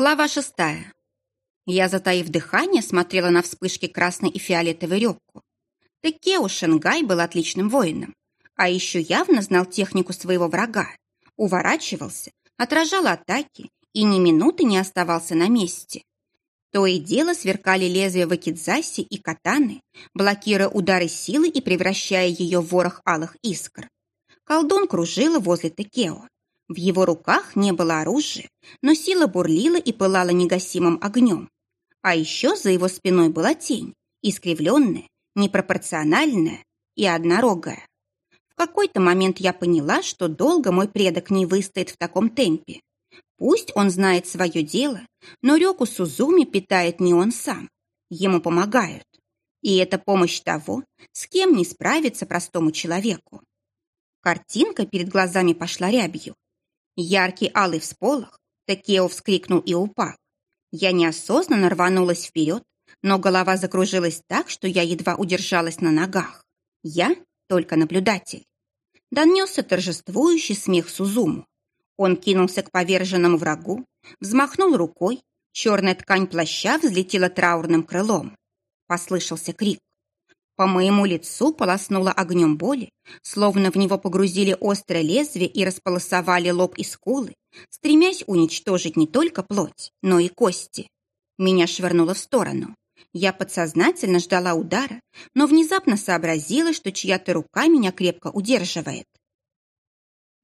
Глава шестая. Я, затаив дыхание, смотрела на вспышки красной и фиолетовой рёбку. Текео Шенгай был отличным воином, а еще явно знал технику своего врага, уворачивался, отражал атаки и ни минуты не оставался на месте. То и дело сверкали лезвия вакидзаси и катаны, блокируя удары силы и превращая ее в ворох алых искр. Колдун кружила возле Текео. В его руках не было оружия, но сила бурлила и пылала негасимым огнем. А еще за его спиной была тень, искривленная, непропорциональная и однорогая. В какой-то момент я поняла, что долго мой предок не выстоит в таком темпе. Пусть он знает свое дело, но реку Сузуми питает не он сам. Ему помогают. И это помощь того, с кем не справится простому человеку. Картинка перед глазами пошла рябью. Яркий алый всполох, Такео вскрикнул и упал. Я неосознанно рванулась вперед, но голова закружилась так, что я едва удержалась на ногах. Я только наблюдатель. Донесся торжествующий смех Сузуму. Он кинулся к поверженному врагу, взмахнул рукой, черная ткань плаща взлетела траурным крылом. Послышался крик. По моему лицу полоснуло огнем боли, словно в него погрузили острое лезвие и располосовали лоб и скулы, стремясь уничтожить не только плоть, но и кости. Меня швырнуло в сторону. Я подсознательно ждала удара, но внезапно сообразила, что чья-то рука меня крепко удерживает.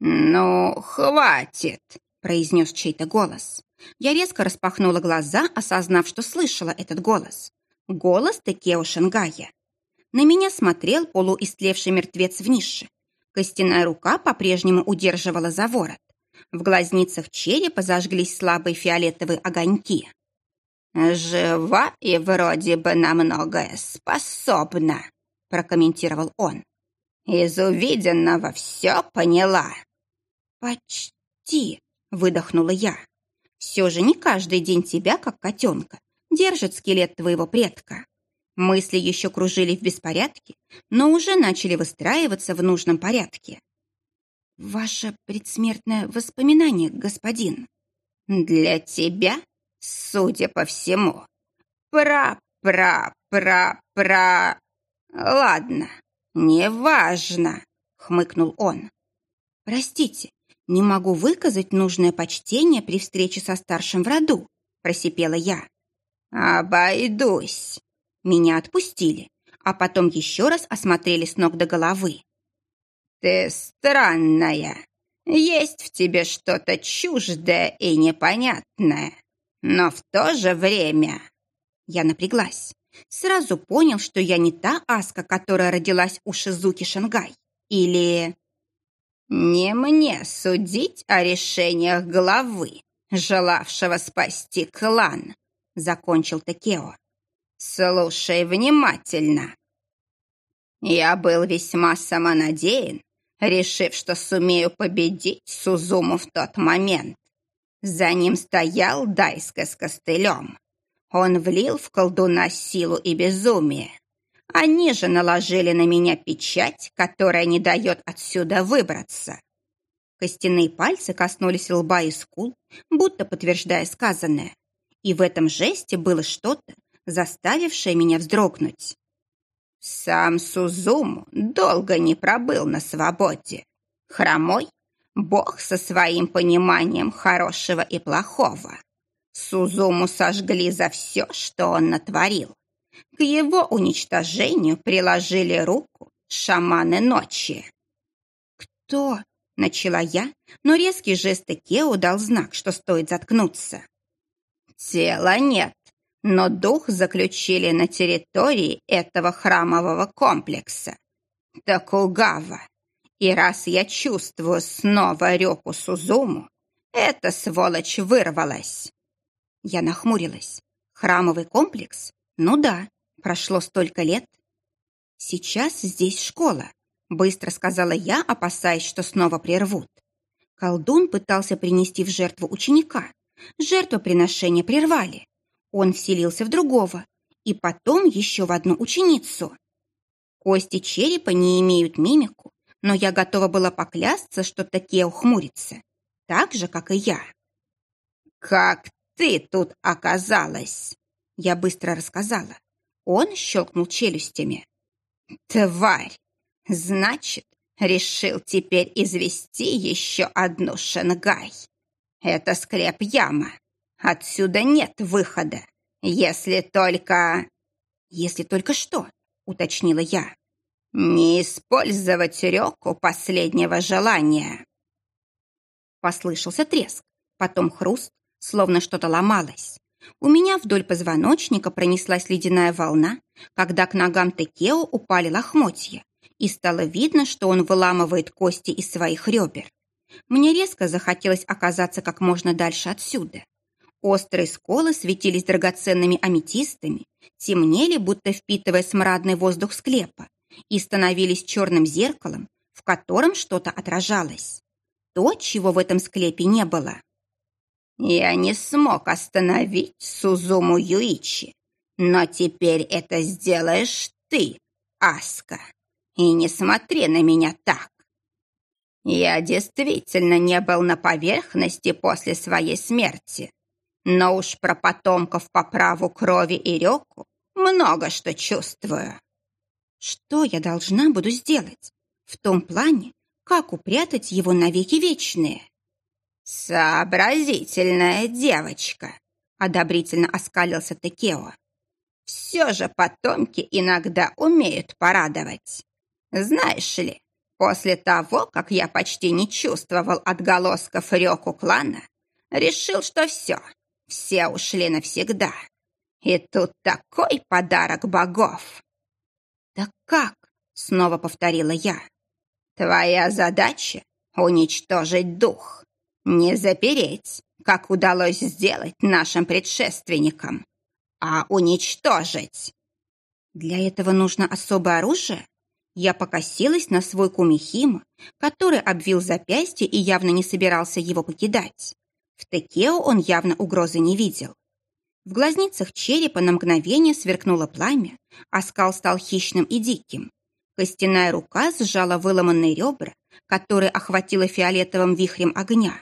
«Ну, хватит!» – произнес чей-то голос. Я резко распахнула глаза, осознав, что слышала этот голос. Голос Текео Шангая. На меня смотрел полуистлевший мертвец в нише. Костяная рука по-прежнему удерживала за ворот. В глазницах черепа зажглись слабые фиолетовые огоньки. «Жива и вроде бы на многое способна», — прокомментировал он. «Из увиденного все поняла». «Почти», — выдохнула я. «Все же не каждый день тебя, как котенка, держит скелет твоего предка». Мысли еще кружили в беспорядке, но уже начали выстраиваться в нужном порядке. «Ваше предсмертное воспоминание, господин». «Для тебя, судя по всему, пра-пра-пра-пра...» «Ладно, неважно», — хмыкнул он. «Простите, не могу выказать нужное почтение при встрече со старшим в роду», — просипела я. «Обойдусь», меня отпустили, а потом еще раз осмотрели с ног до головы. «Ты странная. Есть в тебе что-то чуждое и непонятное. Но в то же время...» Я напряглась. Сразу понял, что я не та Аска, которая родилась у Шизуки Шангай. Или... «Не мне судить о решениях главы, желавшего спасти клан», — закончил Такео. Слушай внимательно. Я был весьма самонадеян, решив, что сумею победить Сузуму в тот момент. За ним стоял Дайска с костылем. Он влил в колдуна силу и безумие. Они же наложили на меня печать, которая не дает отсюда выбраться. Костяные пальцы коснулись лба и скул, будто подтверждая сказанное. И в этом жесте было что-то, заставившая меня вздрогнуть. Сам Сузуму долго не пробыл на свободе. Хромой — бог со своим пониманием хорошего и плохого. Сузуму сожгли за все, что он натворил. К его уничтожению приложили руку шаманы ночи. «Кто?» — начала я, но резкий жест Кео дал знак, что стоит заткнуться. «Тела нет, но дух заключили на территории этого храмового комплекса. Токугава. И раз я чувствую снова реку Сузуму, эта сволочь вырвалась. Я нахмурилась. Храмовый комплекс? Ну да, прошло столько лет. Сейчас здесь школа, быстро сказала я, опасаясь, что снова прервут. Колдун пытался принести в жертву ученика. Жертвоприношение прервали. Он вселился в другого, и потом еще в одну ученицу. Кости черепа не имеют мимику, но я готова была поклясться, что такие ухмурится, так же, как и я. «Как ты тут оказалась?» Я быстро рассказала. Он щелкнул челюстями. «Тварь! Значит, решил теперь извести еще одну Шангай. Это склеп-яма. Отсюда нет выхода, если только...» «Если только что?» — уточнила я. «Не использовать реку последнего желания». Послышался треск, потом хруст, словно что-то ломалось. У меня вдоль позвоночника пронеслась ледяная волна, когда к ногам Текео упали лохмотья, и стало видно, что он выламывает кости из своих ребер. Мне резко захотелось оказаться как можно дальше отсюда. Острые сколы светились драгоценными аметистами, темнели, будто впитывая смрадный воздух склепа, и становились черным зеркалом, в котором что-то отражалось. То, чего в этом склепе не было. Я не смог остановить Сузуму Юичи, но теперь это сделаешь ты, Аска. И не смотри на меня так. Я действительно не был на поверхности после своей смерти, но уж про потомков по праву крови и реку много что чувствую. Что я должна буду сделать? В том плане, как упрятать его навеки вечные? «Сообразительная девочка», — одобрительно оскалился Текео. «Все же потомки иногда умеют порадовать. Знаешь ли, после того, как я почти не чувствовал отголосков реку клана, решил, что все, все ушли навсегда. И тут такой подарок богов!» «Так как?» — снова повторила я. «Твоя задача — уничтожить дух. Не запереть, как удалось сделать нашим предшественникам, а уничтожить. Для этого нужно особое оружие? Я покосилась на свой кумихима, который обвил запястье и явно не собирался его покидать. В Текео он явно угрозы не видел. В глазницах черепа на мгновение сверкнуло пламя, а скал стал хищным и диким. Костяная рука сжала выломанные ребра, которые охватила фиолетовым вихрем огня.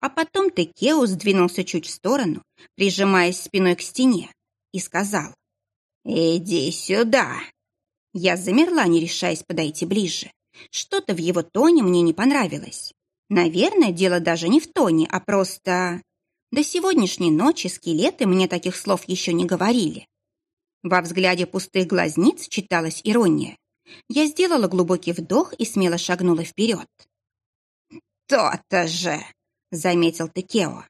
А потом Текео сдвинулся чуть в сторону, прижимаясь спиной к стене, и сказал «Иди сюда». Я замерла, не решаясь подойти ближе. Что-то в его тоне мне не понравилось. Наверное, дело даже не в тоне, а просто... До сегодняшней ночи скелеты мне таких слов еще не говорили. Во взгляде пустых глазниц читалась ирония. Я сделала глубокий вдох и смело шагнула вперед. «То-то же!» — заметил Текео.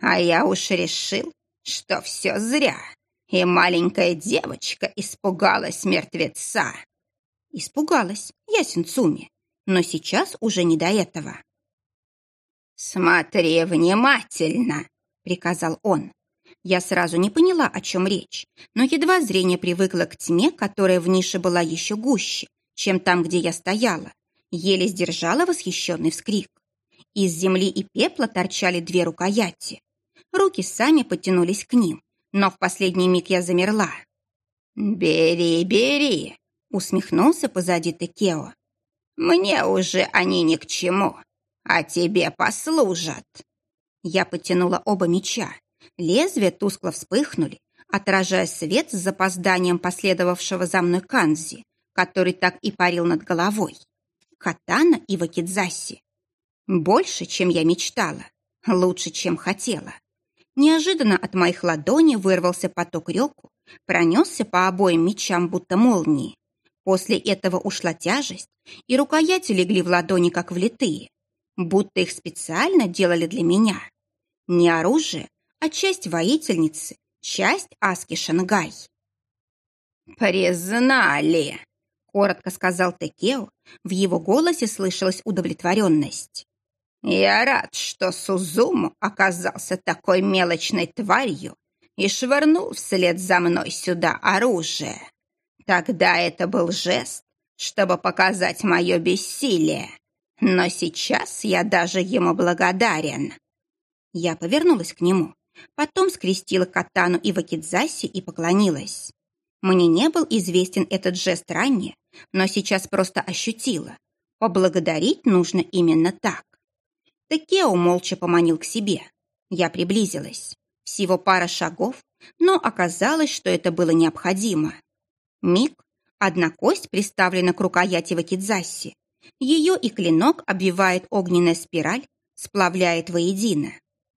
«А я уж решил, что все зря, и маленькая девочка испугалась мертвеца». Испугалась, ясен Цуми, но сейчас уже не до этого. «Смотри внимательно», — приказал он. Я сразу не поняла, о чем речь, но едва зрение привыкло к тьме, которая в нише была еще гуще, чем там, где я стояла, еле сдержала восхищенный вскрик. Из земли и пепла торчали две рукояти. Руки сами потянулись к ним, но в последний миг я замерла. «Бери, бери!» — усмехнулся позади Текео. «Мне уже они ни к чему, а тебе послужат!» Я потянула оба меча. Лезвия тускло вспыхнули, отражая свет с запозданием последовавшего за мной Канзи, который так и парил над головой. Катана и Вакидзаси. Больше, чем я мечтала, лучше, чем хотела. Неожиданно от моих ладоней вырвался поток реку, пронесся по обоим мечам, будто молнии. После этого ушла тяжесть, и рукояти легли в ладони, как влитые, будто их специально делали для меня. Не оружие, а часть воительницы, часть Аски Шангай. «Признали!» — коротко сказал Текео. В его голосе слышалась удовлетворенность. Я рад, что Сузуму оказался такой мелочной тварью и швырнул вслед за мной сюда оружие. Тогда это был жест, чтобы показать мое бессилие. Но сейчас я даже ему благодарен. Я повернулась к нему, потом скрестила катану и вакидзаси и поклонилась. Мне не был известен этот жест ранее, но сейчас просто ощутила. Поблагодарить нужно именно так. Текео молча поманил к себе. Я приблизилась. Всего пара шагов, но оказалось, что это было необходимо. Миг, одна кость приставлена к рукояти вакидзаси. Ее и клинок обвивает огненная спираль, сплавляет воедино.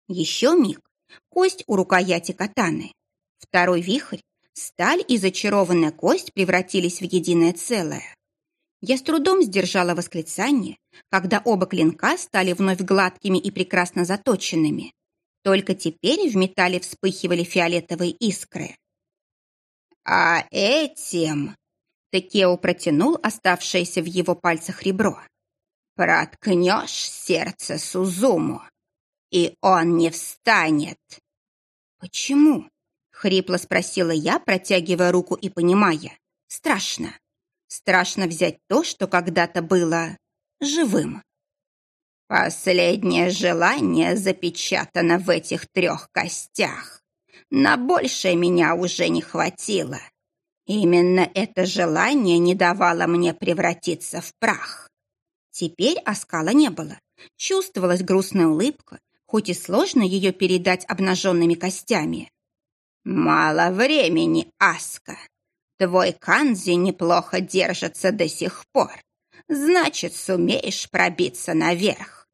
Еще миг, кость у рукояти катаны. Второй вихрь, сталь и зачарованная кость превратились в единое целое. Я с трудом сдержала восклицание, когда оба клинка стали вновь гладкими и прекрасно заточенными. Только теперь в металле вспыхивали фиолетовые искры. «А этим...» Текео протянул оставшееся в его пальцах ребро. «Проткнешь сердце Сузуму, и он не встанет». «Почему?» — хрипло спросила я, протягивая руку и понимая. «Страшно. Страшно взять то, что когда-то было живым». «Последнее желание запечатано в этих трех костях. На большее меня уже не хватило. Именно это желание не давало мне превратиться в прах. Теперь оскала не было. Чувствовалась грустная улыбка, хоть и сложно ее передать обнаженными костями. «Мало времени, Аска. Твой канзи неплохо держится до сих пор. Значит, сумеешь пробиться наверх.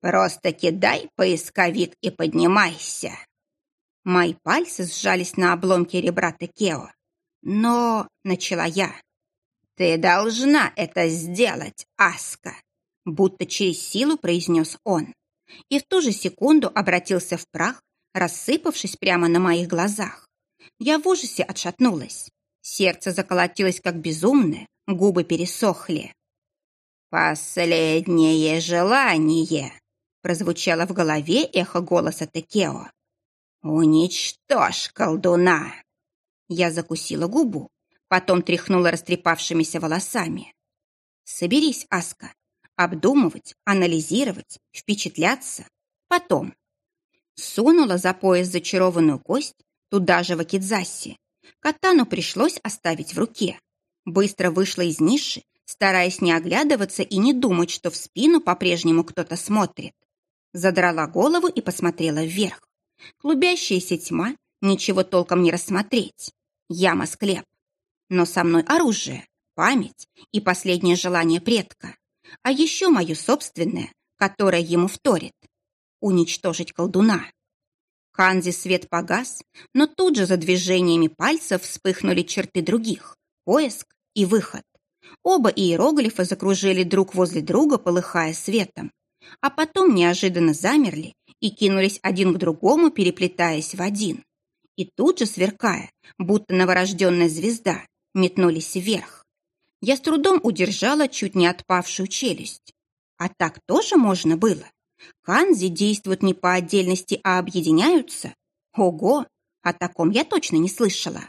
Просто кидай поисковик и поднимайся». Мои пальцы сжались на обломке ребра Текео. Но, начала я, ты должна это сделать, Аска, будто через силу произнес он. И в ту же секунду обратился в прах, рассыпавшись прямо на моих глазах. Я в ужасе отшатнулась. Сердце заколотилось, как безумное, губы пересохли. «Последнее желание!» прозвучало в голове эхо голоса Текео. «Уничтожь колдуна!» Я закусила губу, потом тряхнула растрепавшимися волосами. «Соберись, Аска. Обдумывать, анализировать, впечатляться. Потом». Сунула за пояс зачарованную кость, туда же в Акидзаси. Катану пришлось оставить в руке. Быстро вышла из ниши, стараясь не оглядываться и не думать, что в спину по-прежнему кто-то смотрит. Задрала голову и посмотрела вверх. Клубящаяся тьма, ничего толком не рассмотреть яма-склеп. Но со мной оружие, память и последнее желание предка. А еще мое собственное, которое ему вторит. Уничтожить колдуна. Канзи свет погас, но тут же за движениями пальцев вспыхнули черты других. Поиск и выход. Оба иероглифа закружили друг возле друга, полыхая светом. А потом неожиданно замерли и кинулись один к другому, переплетаясь в один и тут же, сверкая, будто новорожденная звезда, метнулись вверх. Я с трудом удержала чуть не отпавшую челюсть. А так тоже можно было? Канзи действуют не по отдельности, а объединяются? Ого! О таком я точно не слышала.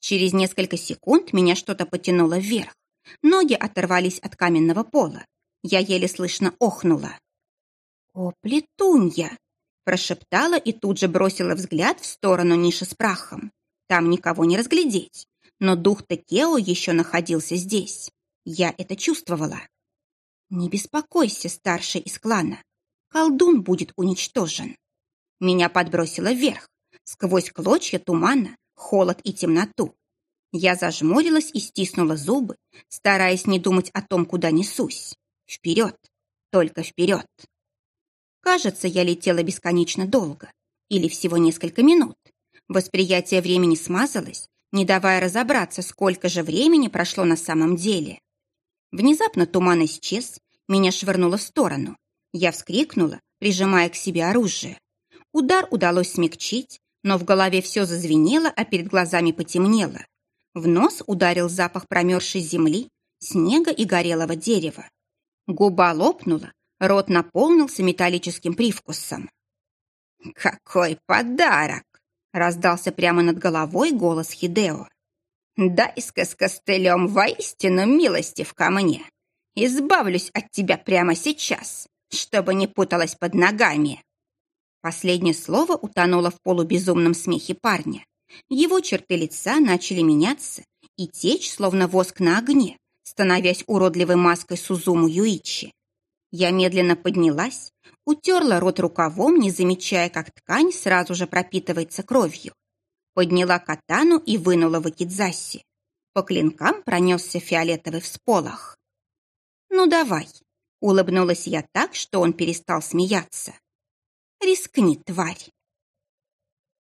Через несколько секунд меня что-то потянуло вверх. Ноги оторвались от каменного пола. Я еле слышно охнула. «О, плетунья!» Прошептала и тут же бросила взгляд в сторону ниши с прахом. Там никого не разглядеть, но дух Текео еще находился здесь. Я это чувствовала. «Не беспокойся, старший из клана. Колдун будет уничтожен». Меня подбросило вверх, сквозь клочья тумана, холод и темноту. Я зажмурилась и стиснула зубы, стараясь не думать о том, куда несусь. Вперед, только вперед. Кажется, я летела бесконечно долго. Или всего несколько минут. Восприятие времени смазалось, не давая разобраться, сколько же времени прошло на самом деле. Внезапно туман исчез, меня швырнуло в сторону. Я вскрикнула, прижимая к себе оружие. Удар удалось смягчить, но в голове все зазвенело, а перед глазами потемнело. В нос ударил запах промерзшей земли, снега и горелого дерева. Губа лопнула, Рот наполнился металлическим привкусом. «Какой подарок!» — раздался прямо над головой голос Хидео. «Дай-ка с костылем воистину милостив ко мне. Избавлюсь от тебя прямо сейчас, чтобы не путалась под ногами». Последнее слово утонуло в полубезумном смехе парня. Его черты лица начали меняться и течь, словно воск на огне, становясь уродливой маской Сузуму Юичи. Я медленно поднялась, утерла рот рукавом, не замечая, как ткань сразу же пропитывается кровью. Подняла катану и вынула в Акидзаси. По клинкам пронесся фиолетовый всполох. «Ну давай», — улыбнулась я так, что он перестал смеяться. «Рискни, тварь».